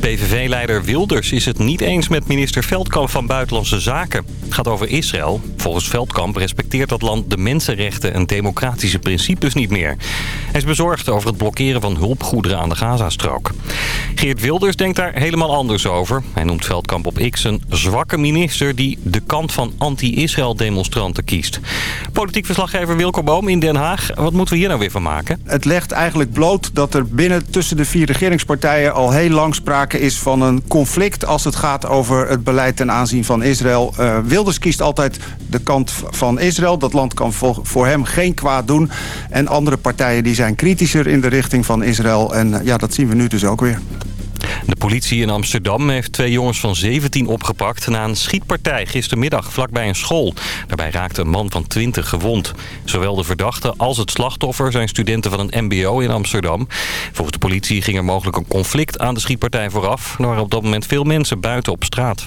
PVV-leider Wilders is het niet eens met minister Veldkamp van Buitenlandse Zaken. Het gaat over Israël. Volgens Veldkamp respecteert dat land de mensenrechten en democratische principes niet meer. Hij is bezorgd over het blokkeren van hulpgoederen aan de Gazastrook. Geert Wilders denkt daar helemaal anders over. Hij noemt Veldkamp op X een zwakke minister die de kant van anti-Israël demonstranten kiest. Politiek verslaggever Wilco Boom in Den Haag. Wat moeten we hier nou weer van maken? Het legt eigenlijk bloot dat er binnen tussen de vier regeringspartijen al heel lang sprake is van een conflict als het gaat over het beleid ten aanzien van Israël. Uh, Wilders kiest altijd de kant van Israël. Dat land kan voor, hem geen kwaad doen. En andere partijen die zijn kritischer in de richting van Israël. En uh, ja, dat zien we nu dus ook weer. De politie in Amsterdam heeft twee jongens van 17 opgepakt... na een schietpartij gistermiddag vlakbij een school. Daarbij raakte een man van 20 gewond. Zowel de verdachte als het slachtoffer zijn studenten van een mbo in Amsterdam. Volgens de politie ging er mogelijk een conflict aan de schietpartij vooraf. Er waren op dat moment veel mensen buiten op straat.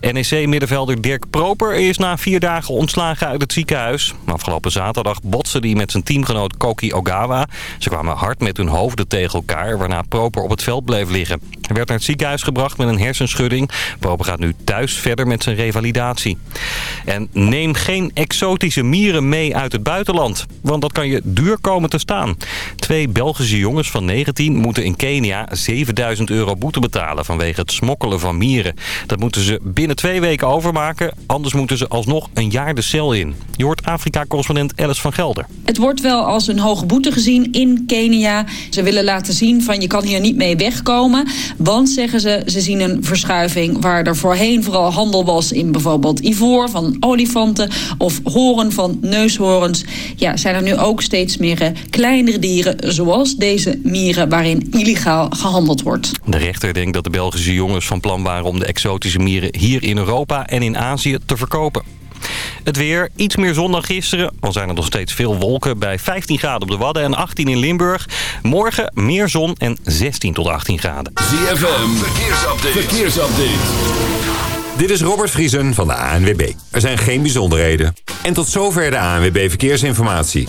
NEC-middenvelder Dirk Proper is na vier dagen ontslagen uit het ziekenhuis. Afgelopen zaterdag botste hij met zijn teamgenoot Koki Ogawa. Ze kwamen hard met hun hoofden tegen elkaar... waarna Proper op het veld bleef liggen. Hij werd naar het ziekenhuis gebracht met een hersenschudding. Proper gaat nu thuis verder met zijn revalidatie. En neem geen exotische mieren mee uit het buitenland. Want dat kan je duur komen te staan. Twee Belgische jongens van 19 moeten in Kenia 7000 euro boete betalen... vanwege het smokkelen van mieren. Dat moeten ze binnen twee weken overmaken. Anders moeten ze alsnog een jaar de cel in. Je hoort Afrika-correspondent Alice van Gelder. Het wordt wel als een hoge boete gezien in Kenia. Ze willen laten zien van je kan hier niet mee wegkomen. Want, zeggen ze, ze zien een verschuiving waar er voorheen vooral handel was in bijvoorbeeld ivoor van olifanten of horen van neushoorns. Ja, zijn er nu ook steeds meer eh, kleinere dieren zoals deze mieren waarin illegaal gehandeld wordt. De rechter denkt dat de Belgische jongens van plan waren om de exotische mieren hier in Europa en in Azië te verkopen. Het weer, iets meer zon dan gisteren. Al zijn er nog steeds veel wolken bij 15 graden op de Wadden en 18 in Limburg. Morgen meer zon en 16 tot 18 graden. ZFM, verkeersupdate. verkeersupdate. Dit is Robert Vriesen van de ANWB. Er zijn geen bijzonderheden. En tot zover de ANWB Verkeersinformatie.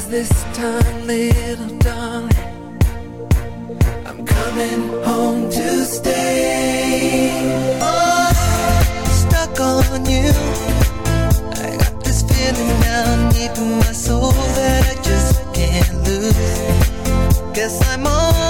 was this time, little darling? I'm coming home to stay. Oh, stuck on you. I got this feeling down deep in my soul that I just can't lose. Guess I'm on.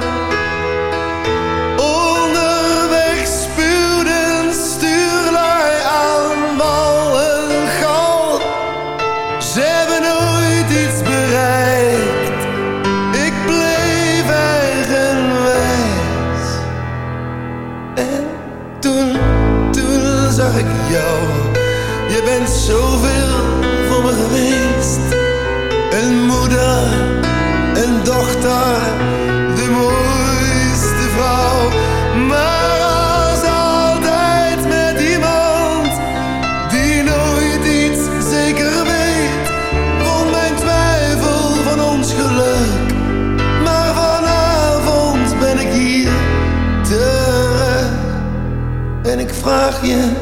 you.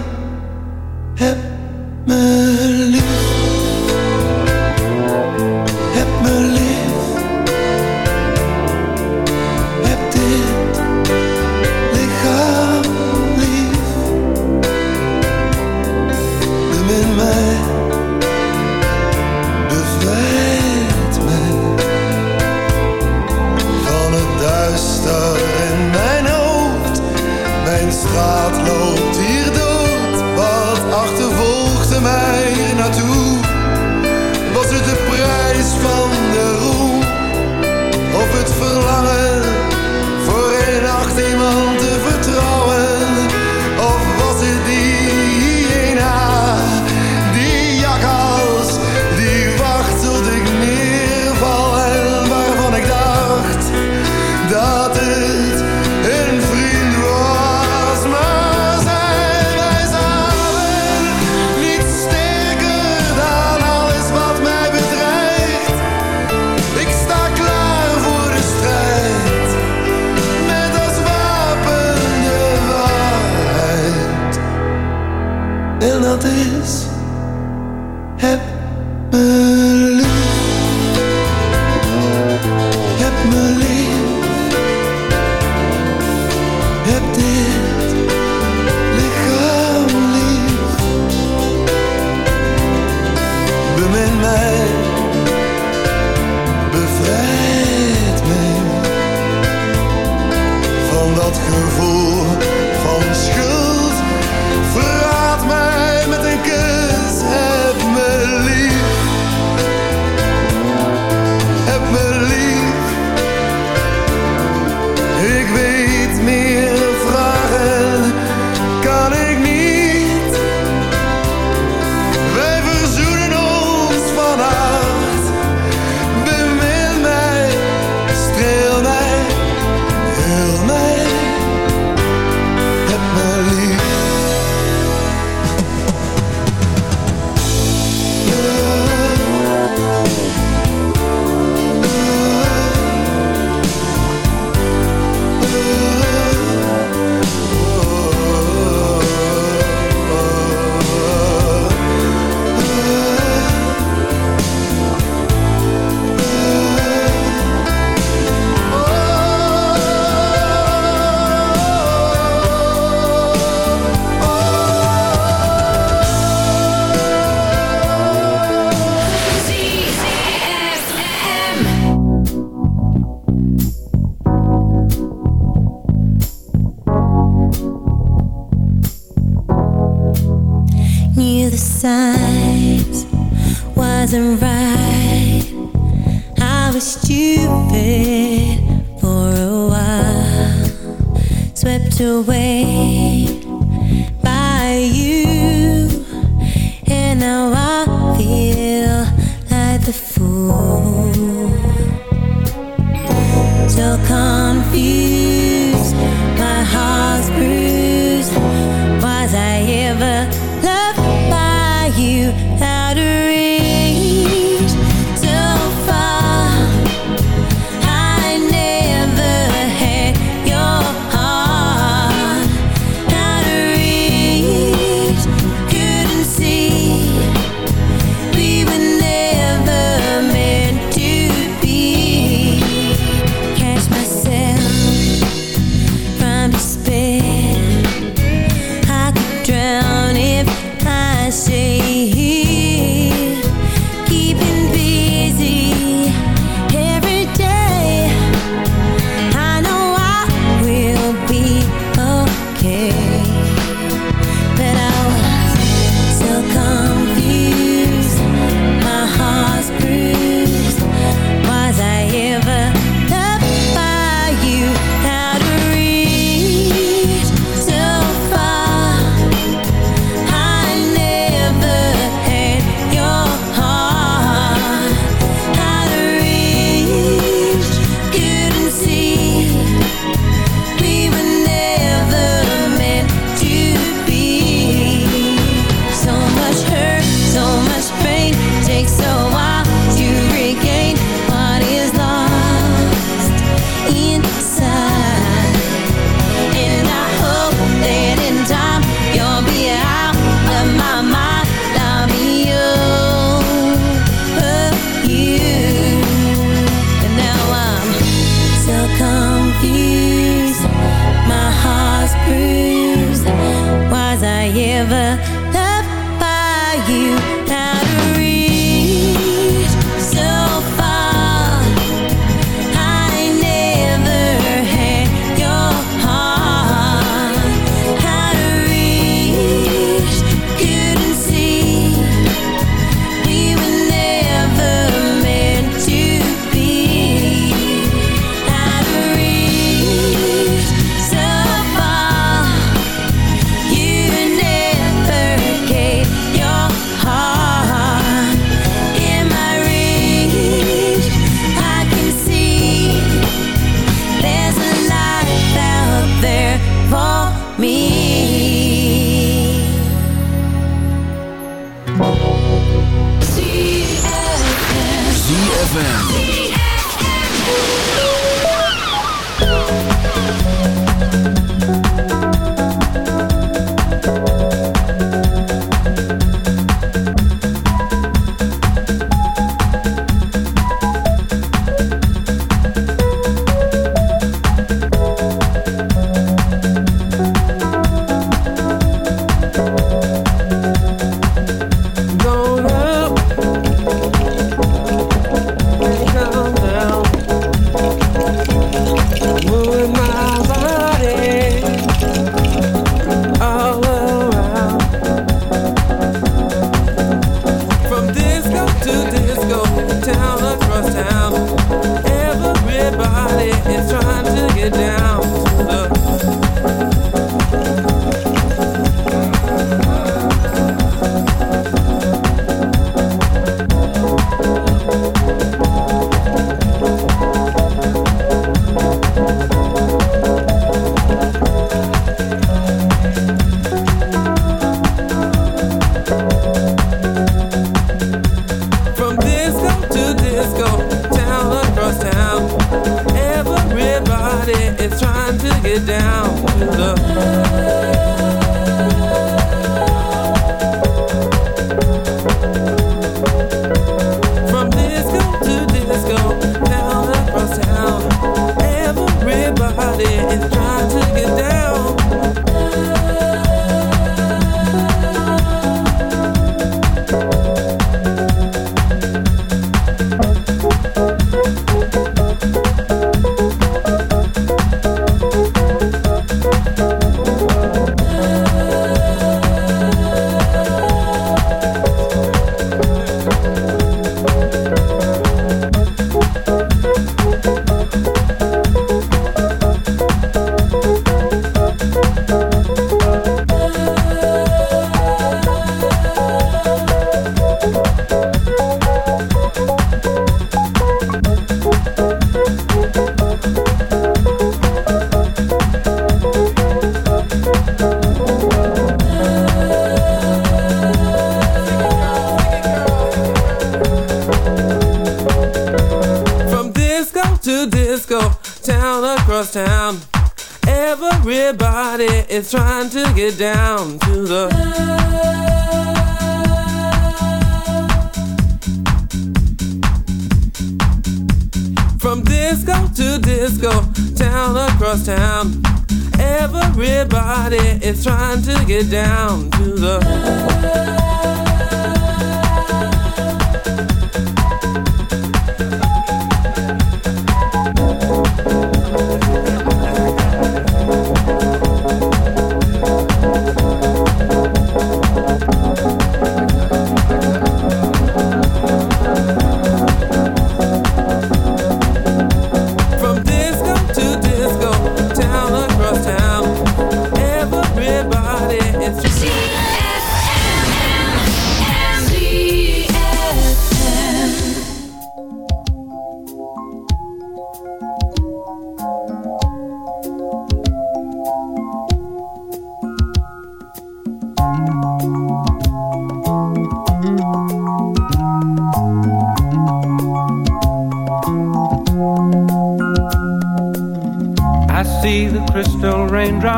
Get down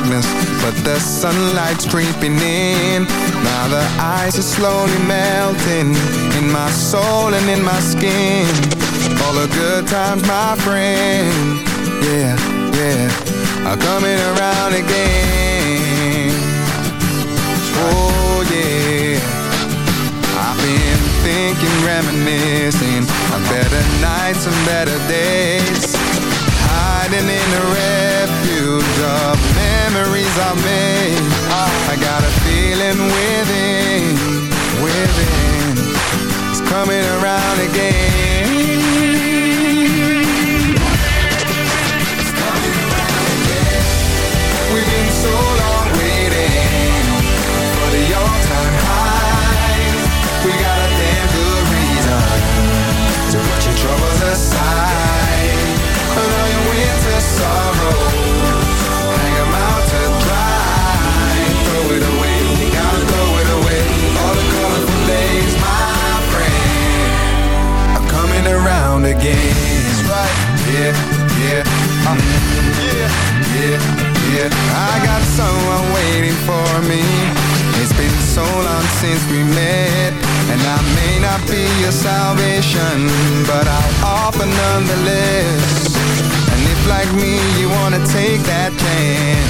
Darkness, but the sunlight's creeping in. Now the ice is slowly melting in my soul and in my skin. All the good times, my friend, yeah, yeah, are coming around again. Oh yeah, I've been thinking, reminiscing of better nights and better days. Hiding in the refuge of memories I made. I got a feeling within, within, it's coming around again. Around again. Right, yeah, yeah, um, yeah, yeah, yeah. I got someone waiting for me. It's been so long since we met, and I may not be your salvation, but I'll offer nonetheless. And if like me you wanna take that chance,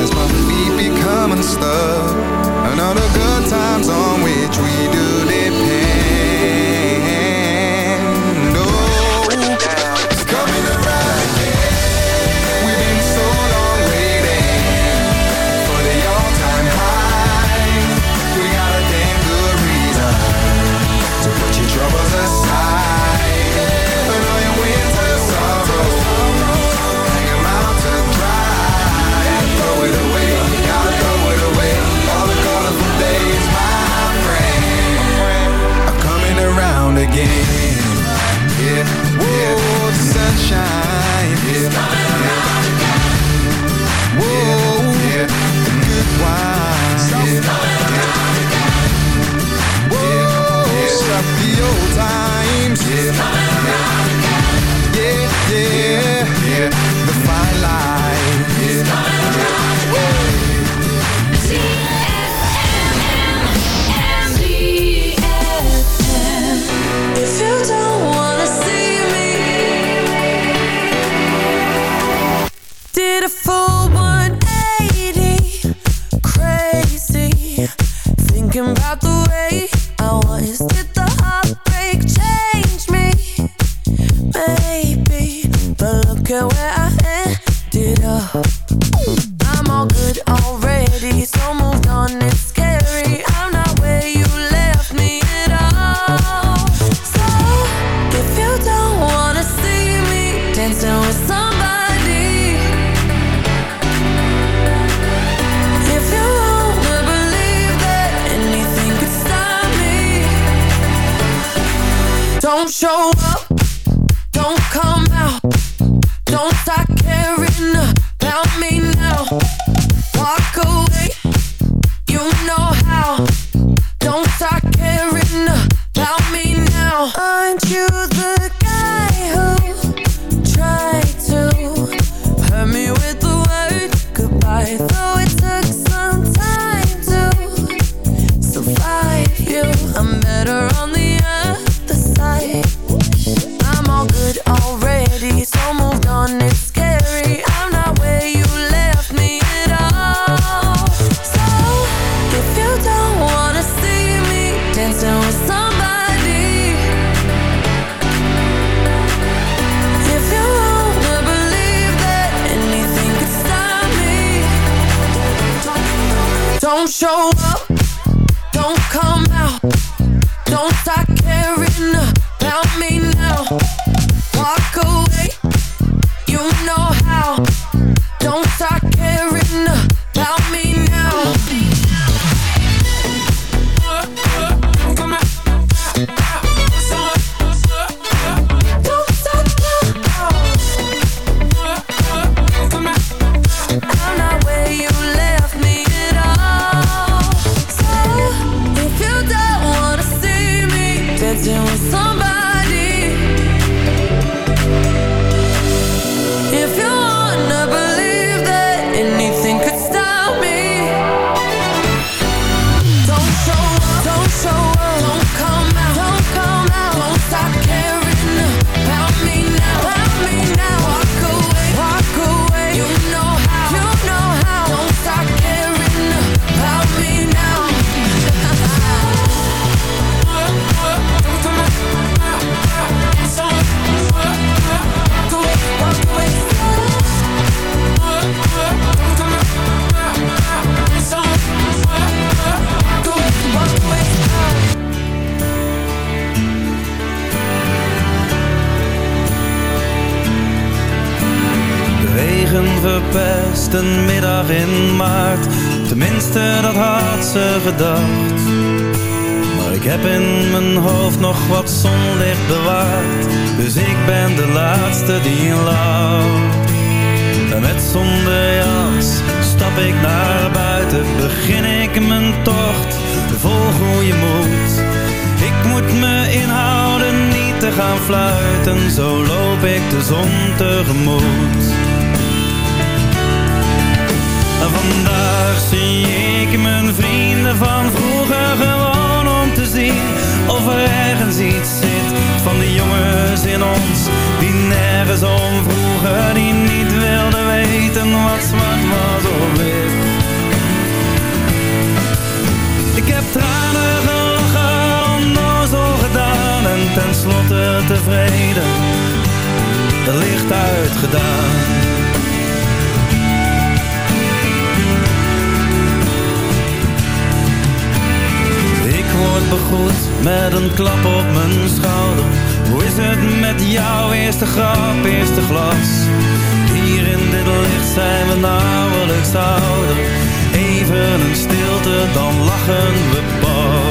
feet unstuck. And all the good times on which we do depend. Again. Yeah, yeah, the sunshine. Yeah, Whoa, yeah, the good. Yeah, Whoa, stop the old times. Yeah, yeah, show up, ik mijn tocht, vol goede moed. Ik moet me inhouden, niet te gaan fluiten. Zo loop ik de zon tegemoet. Vandaag zie ik mijn vrienden van vroeger gewoon om te zien of er ergens iets zit van de jongens in ons die nergens om vroegen, die niet wilden weten wat zwart was of wit. Heb tranen gelachen, onnozel gedaan en tenslotte tevreden, het licht uitgedaan. Ik word begroet met een klap op mijn schouder. Hoe is het met jou? Eerste grap, eerste glas. Hier in dit licht zijn we nauwelijks ouder. Even een stilte, dan lachen we pas.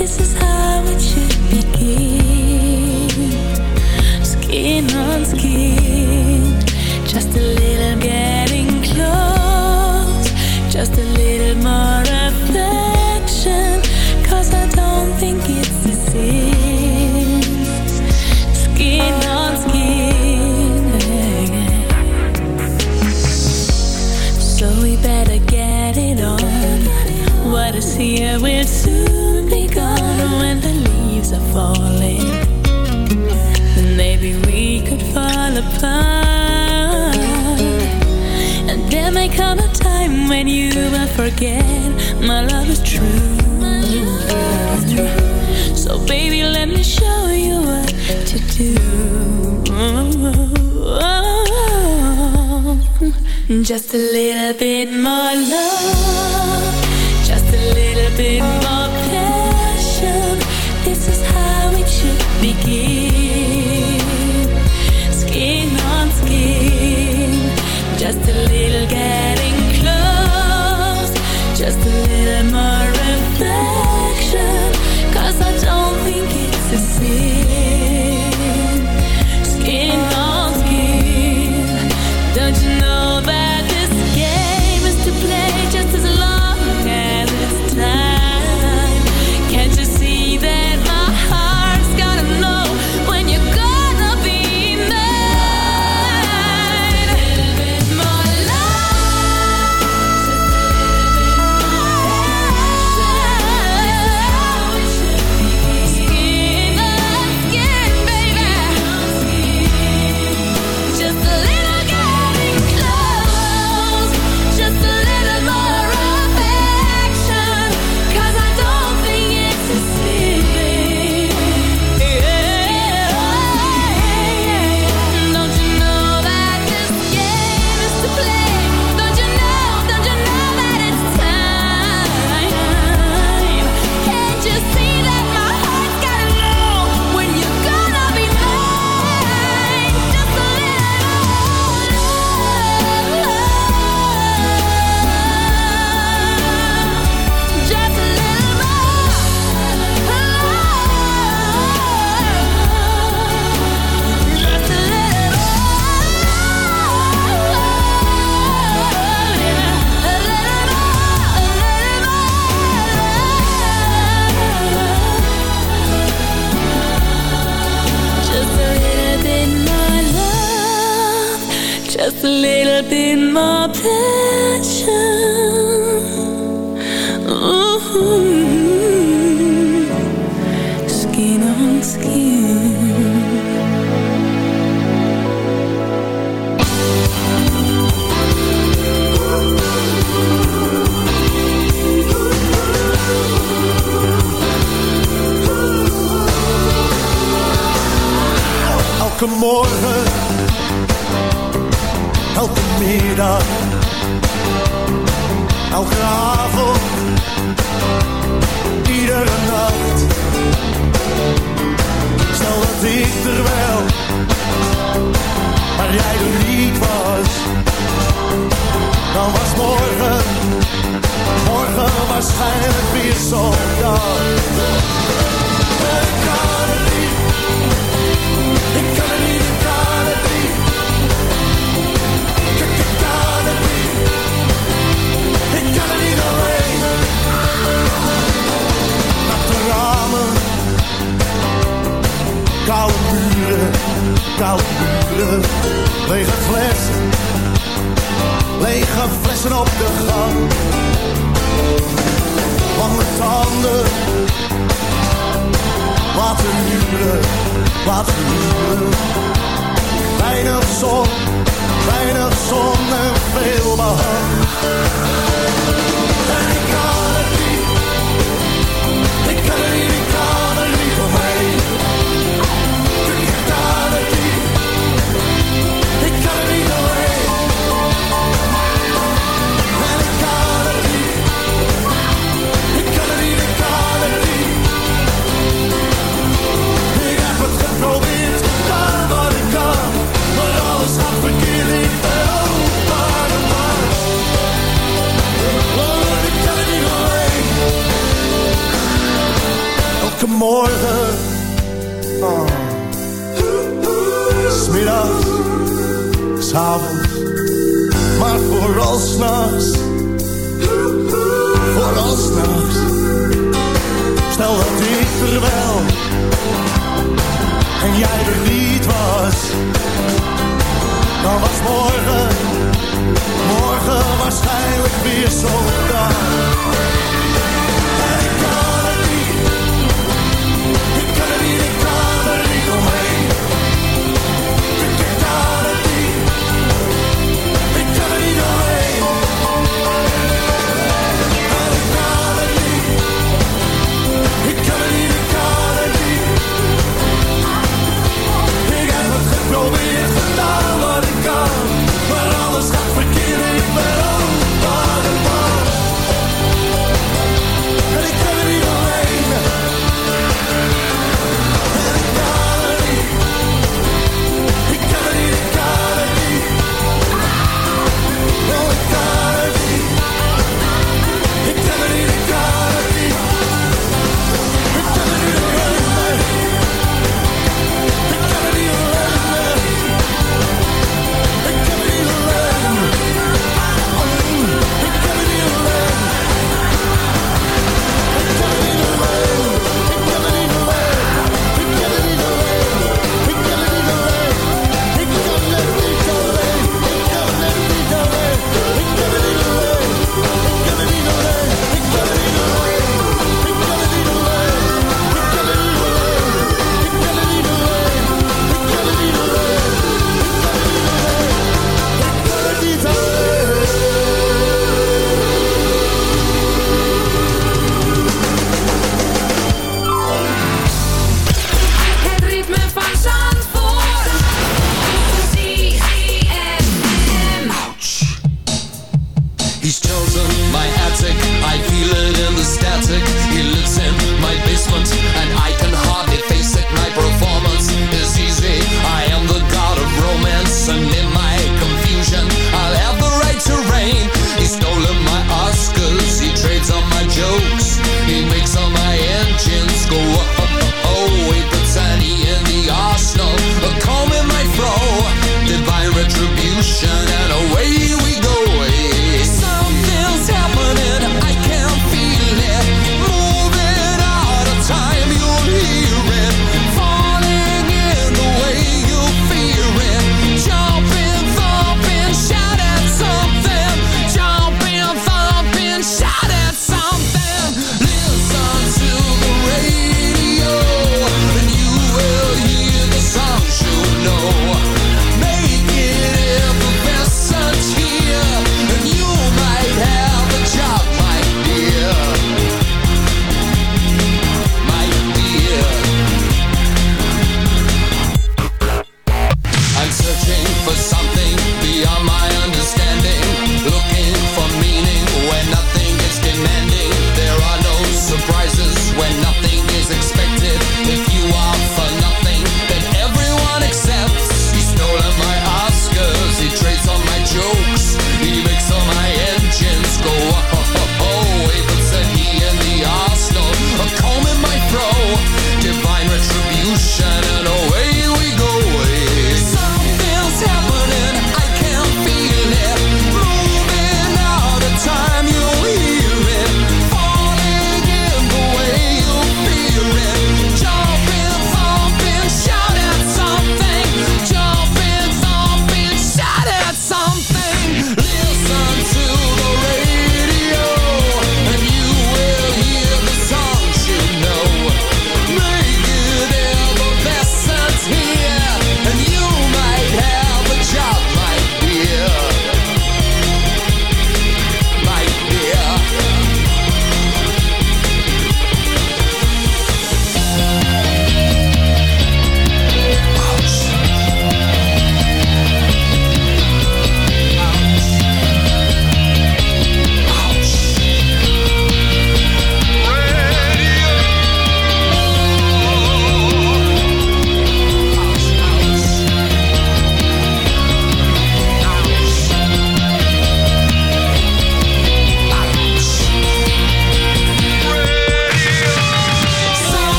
This is how it should begin. Skin on skin, just a little getting close, just a little more I don't think it's a. Skin on apart. And there may come a time when you will forget my love is true. So, baby, let me show you what to do. Just a little bit more love, just a little bit more passion. This is how it should begin. Just a little getting close. Just a little more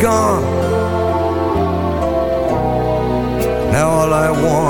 gone. Now all I want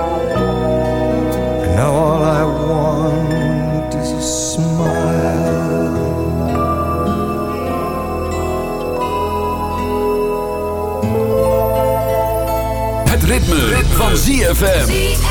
ritme, van ZFM.